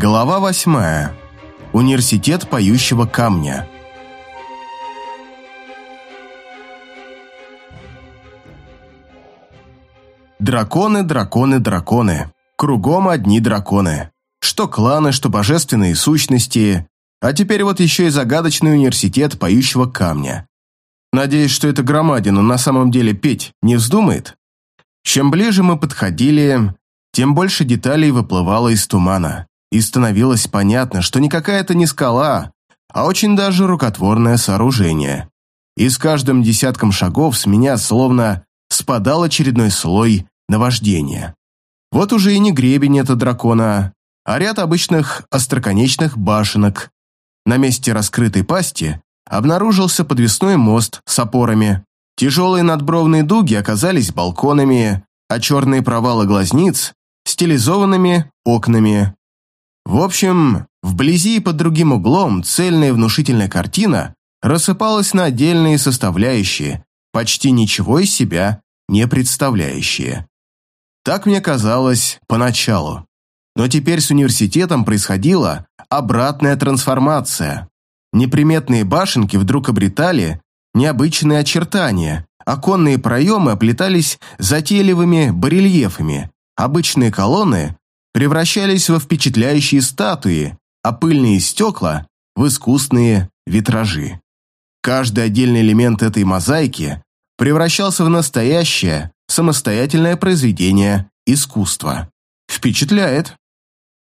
Глава восьмая. Университет поющего камня. Драконы, драконы, драконы. Кругом одни драконы. Что кланы, что божественные сущности. А теперь вот еще и загадочный университет поющего камня. Надеюсь, что эта громадина на самом деле петь не вздумает? Чем ближе мы подходили, тем больше деталей выплывало из тумана, и становилось понятно, что никакая это не скала, а очень даже рукотворное сооружение. И с каждым десятком шагов с меня словно спадал очередной слой наваждения. Вот уже и не гребень это дракона, а ряд обычных остроконечных башенок. На месте раскрытой пасти обнаружился подвесной мост с опорами. Тяжелые надбровные дуги оказались балконами, а черные провалы глазниц – стилизованными окнами. В общем, вблизи и под другим углом цельная внушительная картина рассыпалась на отдельные составляющие, почти ничего из себя не представляющие. Так мне казалось поначалу. Но теперь с университетом происходила обратная трансформация. Неприметные башенки вдруг обретали необычные очертания, оконные проемы оплетались затейливыми барельефами, обычные колонны превращались во впечатляющие статуи, а пыльные стекла – в искусные витражи. Каждый отдельный элемент этой мозаики превращался в настоящее, самостоятельное произведение искусства. Впечатляет.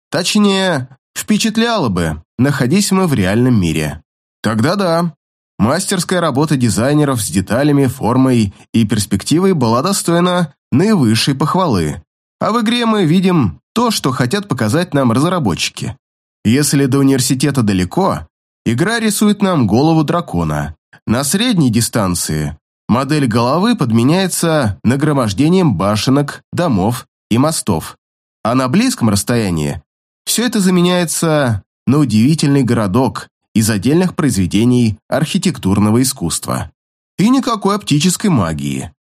Точнее, впечатляло бы, находясь мы в реальном мире. Тогда да, мастерская работа дизайнеров с деталями, формой и перспективой была достойна наивысшей похвалы. А в игре мы видим то, что хотят показать нам разработчики. Если до университета далеко, игра рисует нам голову дракона. На средней дистанции модель головы подменяется нагромождением башенок, домов и мостов. А на близком расстоянии все это заменяется на удивительный городок из отдельных произведений архитектурного искусства. И никакой оптической магии.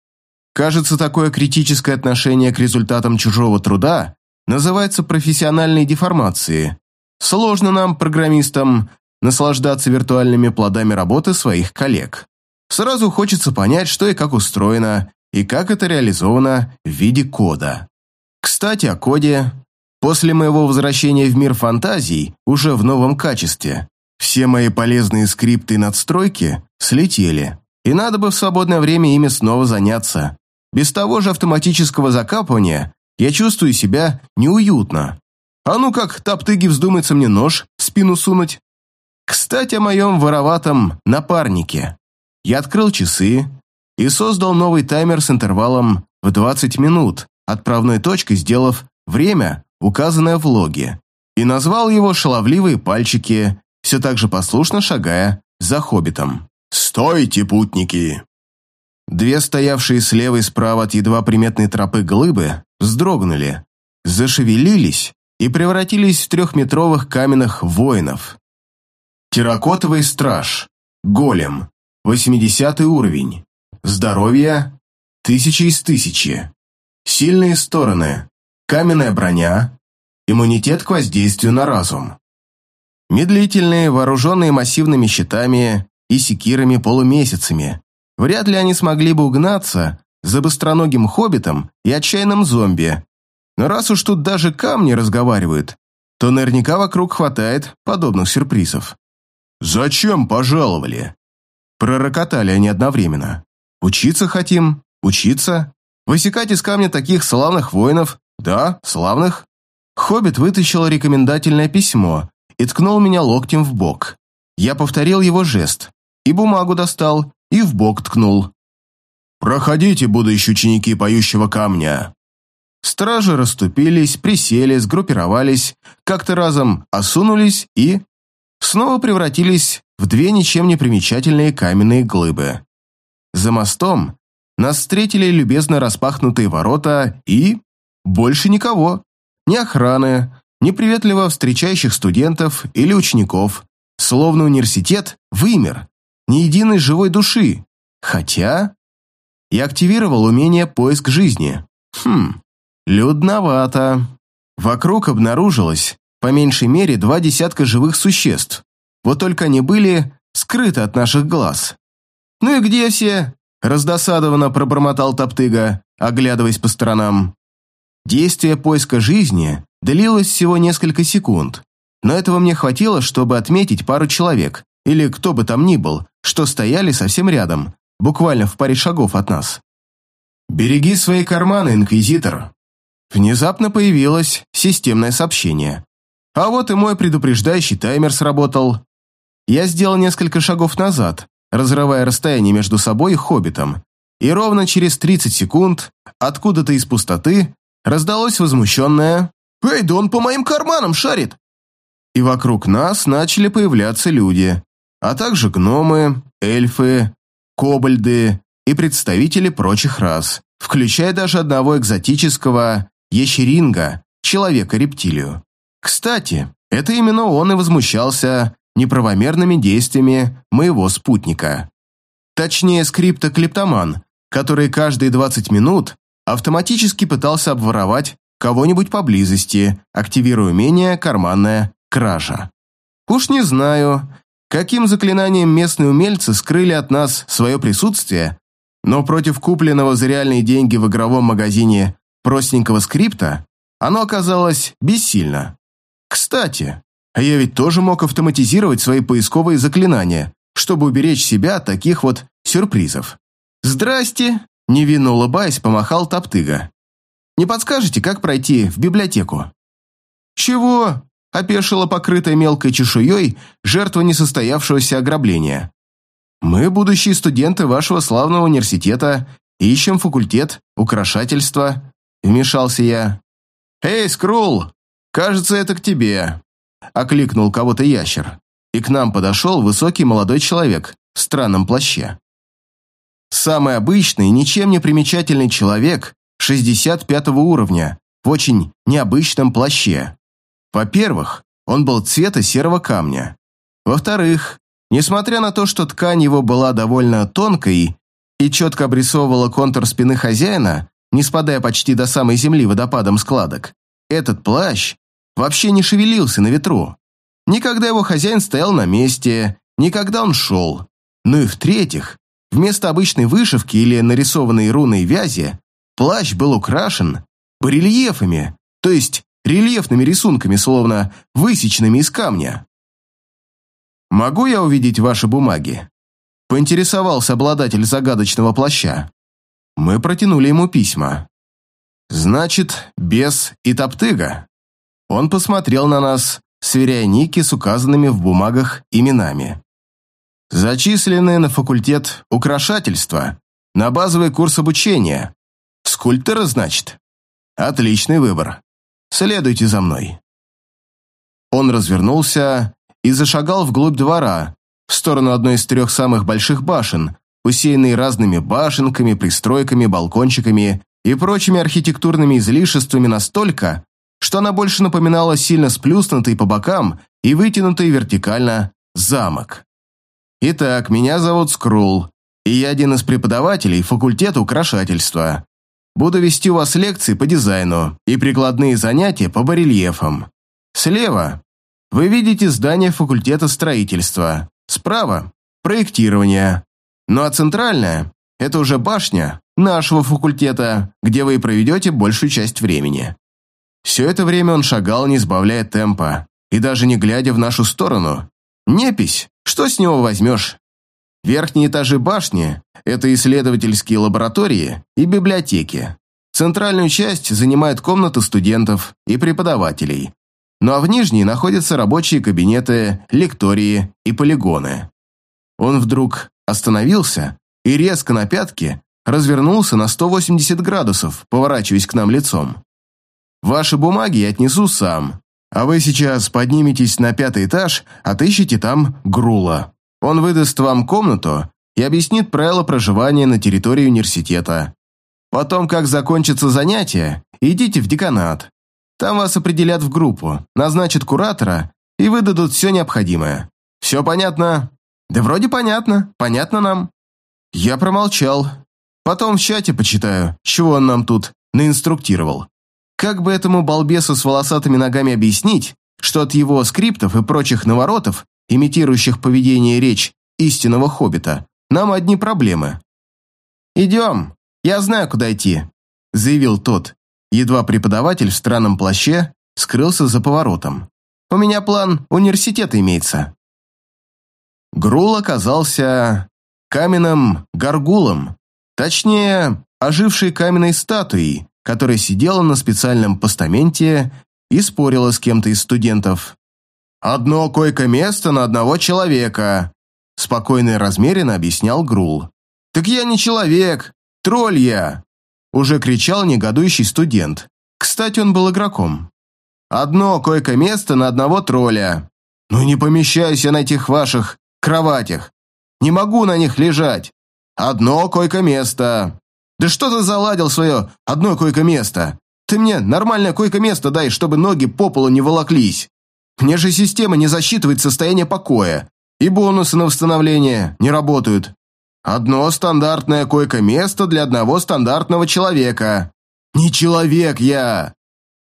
Кажется, такое критическое отношение к результатам чужого труда называется профессиональной деформацией. Сложно нам, программистам, наслаждаться виртуальными плодами работы своих коллег. Сразу хочется понять, что и как устроено, и как это реализовано в виде кода. Кстати, о коде. После моего возвращения в мир фантазий, уже в новом качестве, все мои полезные скрипты и надстройки слетели, и надо бы в свободное время ими снова заняться. Без того же автоматического закапывания я чувствую себя неуютно. А ну как, топтыги вздумается мне нож в спину сунуть. Кстати, о моем вороватом напарнике. Я открыл часы и создал новый таймер с интервалом в 20 минут, отправной точкой сделав время, указанное в логе, и назвал его «Шаловливые пальчики», все так же послушно шагая за хоббитом. «Стойте, путники!» Две стоявшие слева и справа от едва приметной тропы глыбы вздрогнули, зашевелились и превратились в трехметровых каменных воинов. Терракотовый страж, голем, 80 уровень, здоровье – тысяча из тысячи, сильные стороны, каменная броня, иммунитет к воздействию на разум. Медлительные, вооруженные массивными щитами и секирами полумесяцами, вряд ли они смогли бы угнаться за быстроногим хоббитом и отчаянным зомби. Но раз уж тут даже камни разговаривают, то наверняка вокруг хватает подобных сюрпризов. «Зачем пожаловали?» Пророкотали они одновременно. «Учиться хотим? Учиться? Высекать из камня таких славных воинов? Да, славных?» Хоббит вытащил рекомендательное письмо и ткнул меня локтем в бок. Я повторил его жест. И бумагу достал, и в бок ткнул. «Проходите, будущие ученики поющего камня!» Стражи расступились, присели, сгруппировались, как-то разом осунулись и... снова превратились в две ничем не примечательные каменные глыбы. За мостом нас встретили любезно распахнутые ворота и... больше никого. Ни охраны, ни приветливо встречающих студентов или учеников. Словно университет вымер. Ни единой живой души. Хотя... Я активировал умение «Поиск жизни». Хм, людновато. Вокруг обнаружилось по меньшей мере два десятка живых существ. Вот только они были скрыты от наших глаз. «Ну и где все?» – раздосадованно пробормотал Топтыга, оглядываясь по сторонам. Действие поиска жизни длилось всего несколько секунд, но этого мне хватило, чтобы отметить пару человек, или кто бы там ни был, что стояли совсем рядом, буквально в паре шагов от нас. «Береги свои карманы, Инквизитор!» Внезапно появилось системное сообщение. А вот и мой предупреждающий таймер сработал. Я сделал несколько шагов назад, разрывая расстояние между собой и хоббитом, и ровно через 30 секунд откуда-то из пустоты раздалось возмущенное «Эй, да он по моим карманам шарит!» И вокруг нас начали появляться люди, а также гномы, эльфы, кобальды и представители прочих рас, включая даже одного экзотического ящеринга, человека-рептилию. Кстати, это именно он и возмущался неправомерными действиями моего спутника. Точнее, скриптоклептоман, который каждые 20 минут автоматически пытался обворовать кого-нибудь поблизости, активируя умение «карманная кража». Уж не знаю, каким заклинанием местные умельцы скрыли от нас свое присутствие, но против купленного за реальные деньги в игровом магазине простенького скрипта оно оказалось бессильно. Кстати, я ведь тоже мог автоматизировать свои поисковые заклинания, чтобы уберечь себя от таких вот сюрпризов. «Здрасте!» – невинно улыбаясь, помахал Топтыга. «Не подскажете, как пройти в библиотеку?» «Чего?» – опешила покрытая мелкой чешуей жертва несостоявшегося ограбления. «Мы, будущие студенты вашего славного университета, ищем факультет украшательства», – вмешался я. «Эй, Скрул, кажется, это к тебе», – окликнул кого-то ящер, и к нам подошел высокий молодой человек в странном плаще. Самый обычный, ничем не примечательный человек 65 уровня, в очень необычном плаще. Во-первых, он был цвета серого камня. Во-вторых, несмотря на то, что ткань его была довольно тонкой и четко обрисовывала контур спины хозяина, не спадая почти до самой земли водопадом складок, этот плащ вообще не шевелился на ветру. Никогда его хозяин стоял на месте, никогда он шел. Ну и в-третьих, вместо обычной вышивки или нарисованной руной вязи, плащ был украшен барельефами, то есть рельефными рисунками, словно высеченными из камня. «Могу я увидеть ваши бумаги?» поинтересовался обладатель загадочного плаща. Мы протянули ему письма. «Значит, бес и топтыга?» Он посмотрел на нас, сверяя ники с указанными в бумагах именами. Зачисленные на факультет украшательства, на базовый курс обучения. Скульптора, значит? Отличный выбор. Следуйте за мной. Он развернулся и зашагал вглубь двора, в сторону одной из трех самых больших башен, усеянной разными башенками, пристройками, балкончиками и прочими архитектурными излишествами настолько, что она больше напоминала сильно сплюснутый по бокам и вытянутый вертикально замок. Итак, меня зовут Скрул, и я один из преподавателей факультета украшательства. Буду вести у вас лекции по дизайну и прикладные занятия по барельефам. Слева вы видите здание факультета строительства, справа – проектирование. Ну а центральная – это уже башня нашего факультета, где вы и проведете большую часть времени. Все это время он шагал, не сбавляя темпа, и даже не глядя в нашу сторону. Непись, что с него возьмешь? Верхние этажи башни – это исследовательские лаборатории и библиотеки. Центральную часть занимают комнаты студентов и преподавателей. Ну а в нижней находятся рабочие кабинеты, лектории и полигоны. Он вдруг остановился и резко на пятки развернулся на 180 градусов, поворачиваясь к нам лицом. Ваши бумаги я отнесу сам, а вы сейчас подниметесь на пятый этаж, отыщите там Грула. Он выдаст вам комнату и объяснит правила проживания на территории университета. Потом, как закончится занятие, идите в деканат. Там вас определят в группу, назначат куратора и выдадут все необходимое. Все понятно? Да вроде понятно, понятно нам. Я промолчал. Потом в чате почитаю, чего он нам тут наинструктировал. Как бы этому балбесу с волосатыми ногами объяснить, что от его скриптов и прочих наворотов, имитирующих поведение речь истинного хоббита, нам одни проблемы. «Идем, я знаю, куда идти», — заявил тот, едва преподаватель в странном плаще скрылся за поворотом. «У меня план университета имеется». Грул оказался каменным горгулом, точнее, ожившей каменной статуей, которая сидела на специальном постаменте и спорила с кем-то из студентов. «Одно койко-место на одного человека», – спокойно и размеренно объяснял Грул. «Так я не человек, тролль я!» – уже кричал негодующий студент. Кстати, он был игроком. «Одно койко-место на одного тролля. Ну не помещаюсь я на этих ваших кроватях. Не могу на них лежать. Одно койко-место. Да что ты заладил свое одно койко-место? Ты мне нормальное койко-место дай, чтобы ноги по полу не волоклись. Мне же система не засчитывает состояние покоя, и бонусы на восстановление не работают. Одно стандартное койко-место для одного стандартного человека. Не человек я.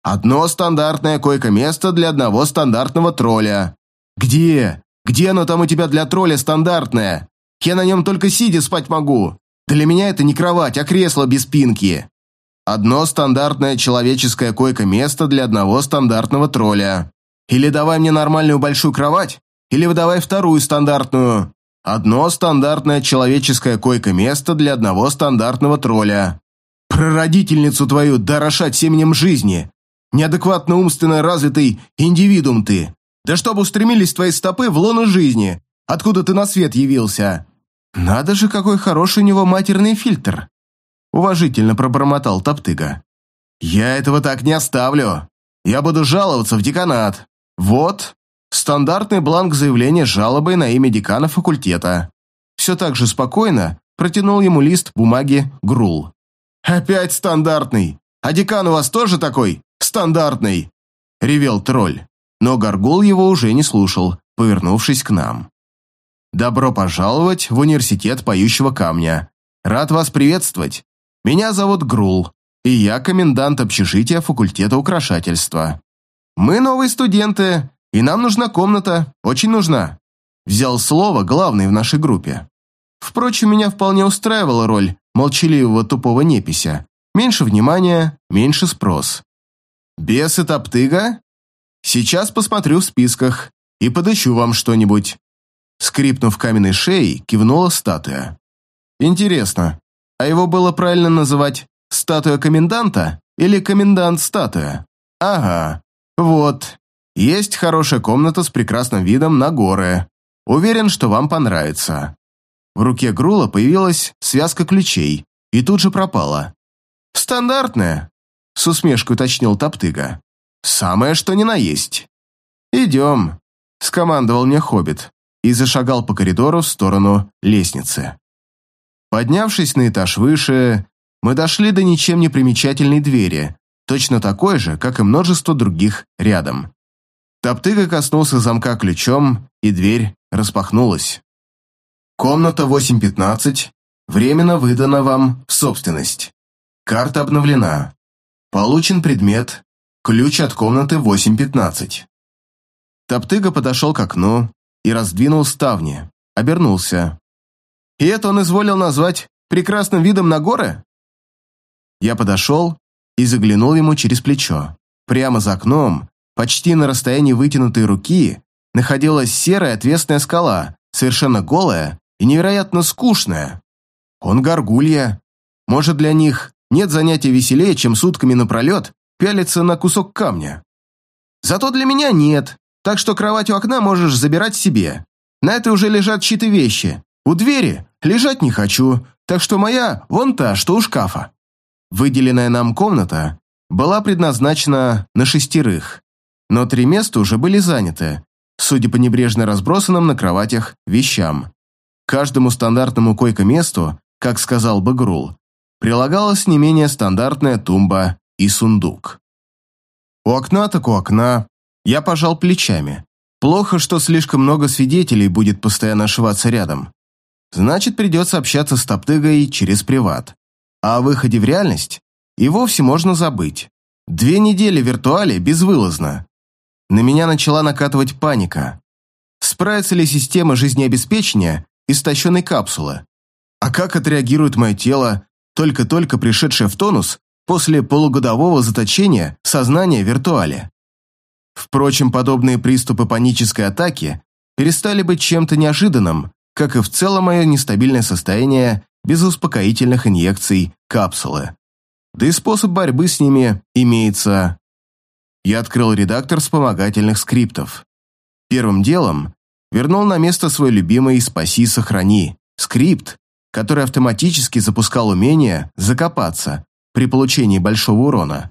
Одно стандартное койко-место для одного стандартного тролля. Где? Где оно там у тебя для тролля стандартное? Я на нем только сидя спать могу. Для меня это не кровать, а кресло без спинки. Одно стандартное человеческое койко-место для одного стандартного тролля. Или давай мне нормальную большую кровать, или выдавай вторую стандартную. Одно стандартное человеческое койко-место для одного стандартного тролля. Прародительницу твою дорошать семенем жизни. Неадекватно умственно развитый индивидуум ты. Да чтобы устремились твои стопы в лоно жизни, откуда ты на свет явился. «Надо же, какой хороший у него матерный фильтр!» Уважительно пробормотал Топтыга. «Я этого так не оставлю. Я буду жаловаться в деканат. Вот, стандартный бланк заявления с жалобой на имя декана факультета». Все так же спокойно протянул ему лист бумаги Грул. «Опять стандартный! А декан у вас тоже такой стандартный?» Ревел тролль, но Горгул его уже не слушал, повернувшись к нам. Добро пожаловать в университет поющего камня. Рад вас приветствовать. Меня зовут Грул, и я комендант общежития факультета украшательства. Мы новые студенты, и нам нужна комната, очень нужна. Взял слово главный в нашей группе. Впрочем, меня вполне устраивала роль молчаливого тупого непися. Меньше внимания, меньше спрос. Бес и топтыга? Сейчас посмотрю в списках и подыщу вам что-нибудь. Скрипнув каменной шеей, кивнула статуя. Интересно, а его было правильно называть «статуя коменданта» или «комендант-статуя»? Ага, вот. Есть хорошая комната с прекрасным видом на горы. Уверен, что вам понравится. В руке Грула появилась связка ключей и тут же пропала. «Стандартная», — с усмешкой уточнил Топтыга. «Самое, что ни на есть». «Идем», — скомандовал мне Хоббит и зашагал по коридору в сторону лестницы. Поднявшись на этаж выше, мы дошли до ничем не примечательной двери, точно такой же, как и множество других рядом. Топтыга коснулся замка ключом, и дверь распахнулась. Комната 815 временно выдана вам в собственность. Карта обновлена. Получен предмет ключ от комнаты 815. Топтыга подошел к окну, и раздвинул ставни, обернулся. «И это он изволил назвать прекрасным видом на горы?» Я подошел и заглянул ему через плечо. Прямо за окном, почти на расстоянии вытянутой руки, находилась серая отвесная скала, совершенно голая и невероятно скучная. Он горгулья. Может, для них нет занятия веселее, чем сутками напролет пялиться на кусок камня. Зато для меня нет, так что кровать у окна можешь забирать себе. На этой уже лежат чьи-то вещи. У двери лежать не хочу, так что моя вон та, что у шкафа». Выделенная нам комната была предназначена на шестерых, но три места уже были заняты, судя по небрежно разбросанным на кроватях вещам. каждому стандартному койко-месту, как сказал бы Грул, прилагалась не менее стандартная тумба и сундук. У окна так у окна, я пожал плечами. Плохо, что слишком много свидетелей будет постоянно ошиваться рядом. Значит, придется общаться с Топтыгой через приват. А о выходе в реальность и вовсе можно забыть. Две недели в виртуале безвылазно. на меня начала накатывать паника. Справится ли система жизнеобеспечения истощенной капсулы? А как отреагирует мое тело, только-только пришедшее в тонус после полугодового заточения сознания в виртуале? Впрочем, подобные приступы панической атаки перестали быть чем-то неожиданным, как и в целом мое нестабильное состояние без успокоительных инъекций капсулы. Да и способ борьбы с ними имеется. Я открыл редактор вспомогательных скриптов. Первым делом вернул на место свой любимый «Спаси, сохрани» скрипт, который автоматически запускал умение закопаться при получении большого урона.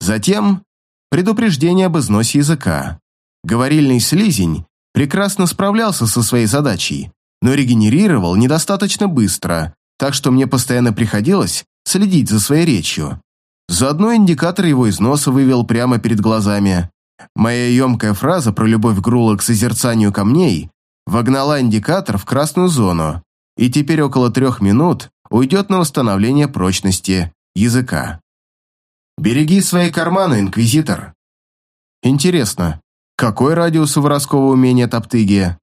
Затем предупреждение об износе языка. Говорильный слизень прекрасно справлялся со своей задачей, но регенерировал недостаточно быстро, так что мне постоянно приходилось следить за своей речью. Заодно индикатор его износа вывел прямо перед глазами. Моя емкая фраза про любовь Грула к созерцанию камней вогнала индикатор в красную зону, и теперь около трех минут уйдет на восстановление прочности языка. «Береги свои карманы, Инквизитор!» Интересно, какой радиус у воровского умения Топтыги?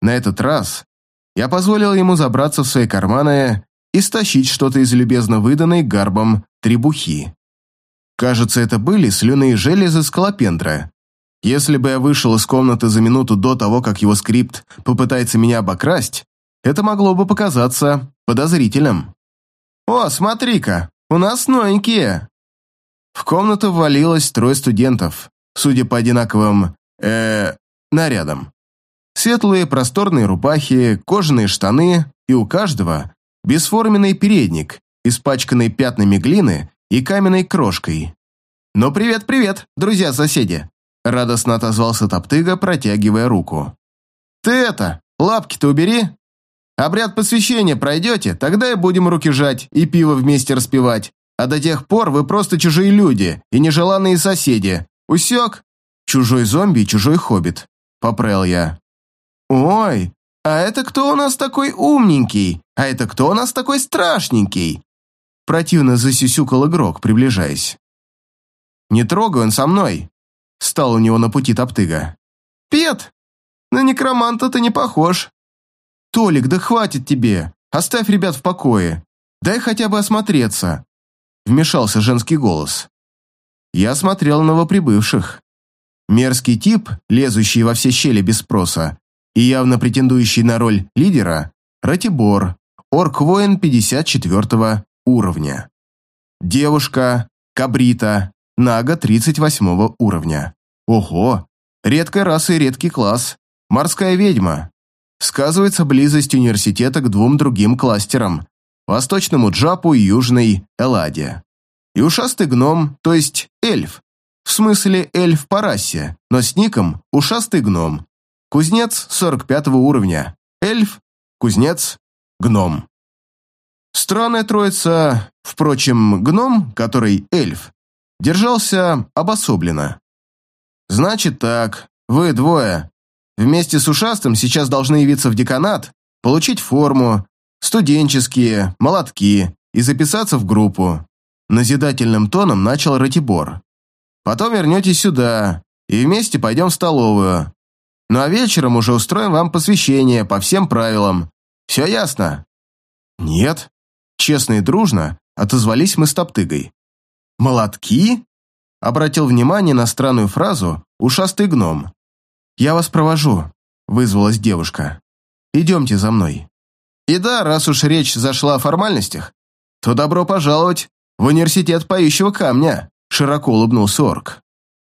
На этот раз я позволил ему забраться в свои карманы и стащить что-то из любезно выданной гарбом требухи. Кажется, это были слюные железы скалопендры. Если бы я вышел из комнаты за минуту до того, как его скрипт попытается меня обокрасть, это могло бы показаться подозрительным. «О, смотри-ка, у нас новенькие!» В комнату ввалилось трое студентов, судя по одинаковым, э, нарядам. Светлые просторные рубахи, кожаные штаны и у каждого бесформенный передник, испачканный пятнами глины и каменной крошкой. «Ну привет-привет, друзья-соседи!» Радостно отозвался Топтыга, протягивая руку. «Ты это, лапки-то убери! Обряд посвящения пройдете, тогда и будем руки жать и пиво вместе распивать. А до тех пор вы просто чужие люди и нежеланные соседи. Усек? Чужой зомби и чужой хоббит», — поправил я. «Ой, а это кто у нас такой умненький? А это кто у нас такой страшненький?» Противно засюсюкал игрок, приближаясь. «Не трогай он со мной!» Стал у него на пути топтыга. «Пет! На некроманта ты не похож!» «Толик, да хватит тебе! Оставь ребят в покое! Дай хотя бы осмотреться!» Вмешался женский голос. Я смотрел новоприбывших. Мерзкий тип, лезущий во все щели без спроса, и явно претендующий на роль лидера, Ратибор, орк-воин 54 уровня. Девушка, Кабрита, Нага 38 уровня. Ого, редкая раса и редкий класс. Морская ведьма. Сказывается близость университета к двум другим кластерам. Восточному Джапу и Южной Эладе. И ушастый гном, то есть эльф. В смысле эльф по расе, но с ником ушастый гном. Кузнец 45 уровня. Эльф, кузнец, гном. Странная троица, впрочем, гном, который эльф, держался обособленно. Значит так, вы двое, вместе с ушастым сейчас должны явиться в деканат, получить форму, студенческие, молотки и записаться в группу. Назидательным тоном начал Ратибор. Потом вернетесь сюда, и вместе пойдем в столовую. Ну а вечером уже устроим вам посвящение по всем правилам. Все ясно?» «Нет». Честно и дружно отозвались мы с Топтыгой. «Молотки?» Обратил внимание на странную фразу «ушастый гном». «Я вас провожу», — вызвалась девушка. «Идемте за мной». «И да, раз уж речь зашла о формальностях, то добро пожаловать в университет поющего камня», — широко улыбнулся орк.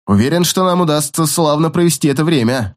«Уверен, что нам удастся славно провести это время».